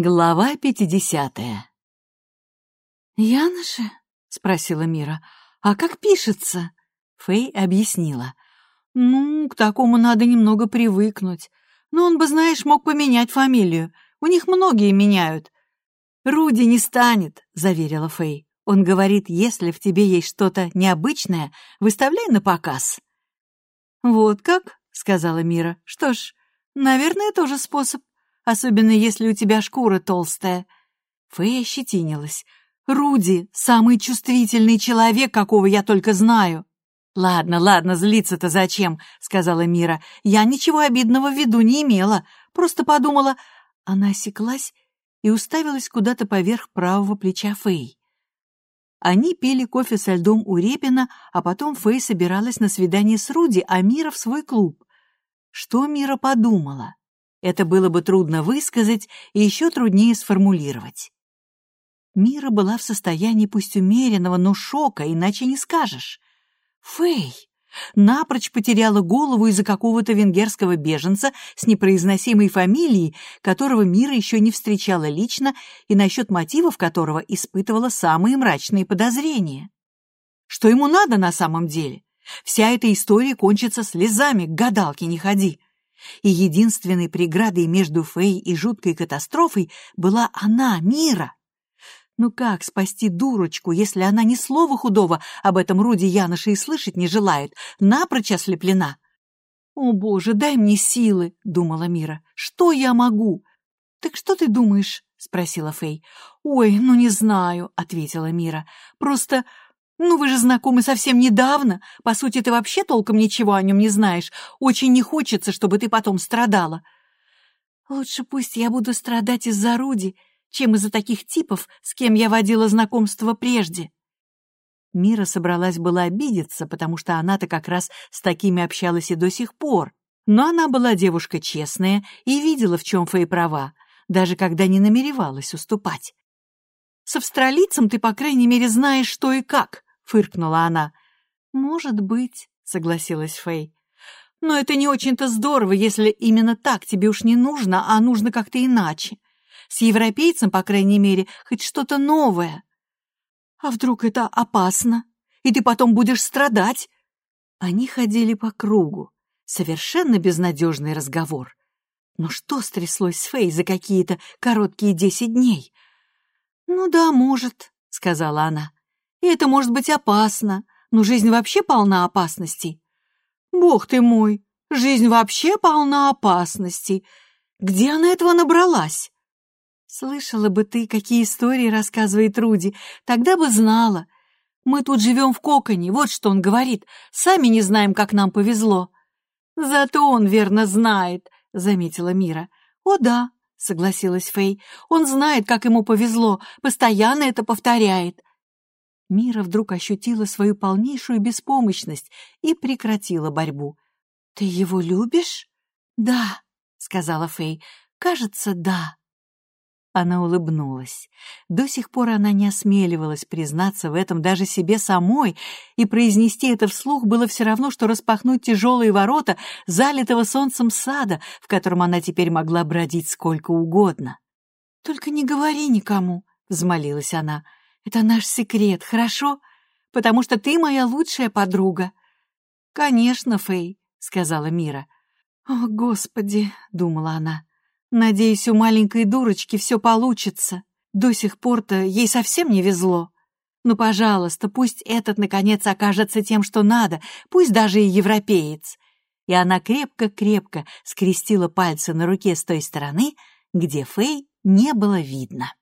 Глава пятидесятая. «Яноши?» — спросила Мира. «А как пишется?» Фэй объяснила. «Ну, к такому надо немного привыкнуть. Но он бы, знаешь, мог поменять фамилию. У них многие меняют». «Руди не станет», — заверила Фэй. «Он говорит, если в тебе есть что-то необычное, выставляй на показ». «Вот как?» — сказала Мира. «Что ж, наверное, тоже способ» особенно если у тебя шкура толстая». Фэй ощетинилась. «Руди — самый чувствительный человек, какого я только знаю». «Ладно, ладно, злиться-то зачем?» — сказала Мира. «Я ничего обидного в виду не имела, просто подумала...» Она осеклась и уставилась куда-то поверх правого плеча Фэй. Они пили кофе со льдом у Репина, а потом Фэй собиралась на свидание с Руди, а Мира в свой клуб. Что Мира подумала? Это было бы трудно высказать и еще труднее сформулировать. Мира была в состоянии пусть умеренного, но шока, иначе не скажешь. Фэй напрочь потеряла голову из-за какого-то венгерского беженца с непроизносимой фамилией, которого Мира еще не встречала лично и насчет мотивов которого испытывала самые мрачные подозрения. Что ему надо на самом деле? Вся эта история кончится слезами, к гадалке не ходи. И единственной преградой между Фэй и жуткой катастрофой была она, Мира. Ну как спасти дурочку, если она ни слова худого об этом Руди Яноше и слышать не желает, напрочь ослеплена? «О, Боже, дай мне силы!» — думала Мира. «Что я могу?» «Так что ты думаешь?» — спросила Фэй. «Ой, ну не знаю», — ответила Мира. «Просто «Ну, вы же знакомы совсем недавно. По сути, ты вообще толком ничего о нем не знаешь. Очень не хочется, чтобы ты потом страдала». «Лучше пусть я буду страдать из-за Руди, чем из-за таких типов, с кем я водила знакомство прежде». Мира собралась была обидеться, потому что она-то как раз с такими общалась и до сих пор. Но она была девушка честная и видела, в чем Фэй права, даже когда не намеревалась уступать. «С австралийцем ты, по крайней мере, знаешь, что и как», фыркнула она. «Может быть», — согласилась Фэй. «Но это не очень-то здорово, если именно так тебе уж не нужно, а нужно как-то иначе. С европейцем, по крайней мере, хоть что-то новое. А вдруг это опасно, и ты потом будешь страдать?» Они ходили по кругу. Совершенно безнадежный разговор. Но что стряслось с Фэй за какие-то короткие десять дней? «Ну да, может», — сказала она. И это может быть опасно, но жизнь вообще полна опасностей. Бог ты мой, жизнь вообще полна опасностей. Где она этого набралась? Слышала бы ты, какие истории рассказывает Руди, тогда бы знала. Мы тут живем в коконе, вот что он говорит. Сами не знаем, как нам повезло. Зато он верно знает, заметила Мира. О да, согласилась Фэй. Он знает, как ему повезло, постоянно это повторяет. Мира вдруг ощутила свою полнейшую беспомощность и прекратила борьбу. «Ты его любишь?» «Да», — сказала Фэй. «Кажется, да». Она улыбнулась. До сих пор она не осмеливалась признаться в этом даже себе самой, и произнести это вслух было все равно, что распахнуть тяжелые ворота залитого солнцем сада, в котором она теперь могла бродить сколько угодно. «Только не говори никому», — взмолилась она. Это наш секрет, хорошо? Потому что ты моя лучшая подруга». «Конечно, Фэй», — сказала Мира. «О, Господи», — думала она. «Надеюсь, у маленькой дурочки все получится. До сих пор-то ей совсем не везло. Ну, пожалуйста, пусть этот, наконец, окажется тем, что надо, пусть даже и европеец». И она крепко-крепко скрестила пальцы на руке с той стороны, где Фэй не было видно.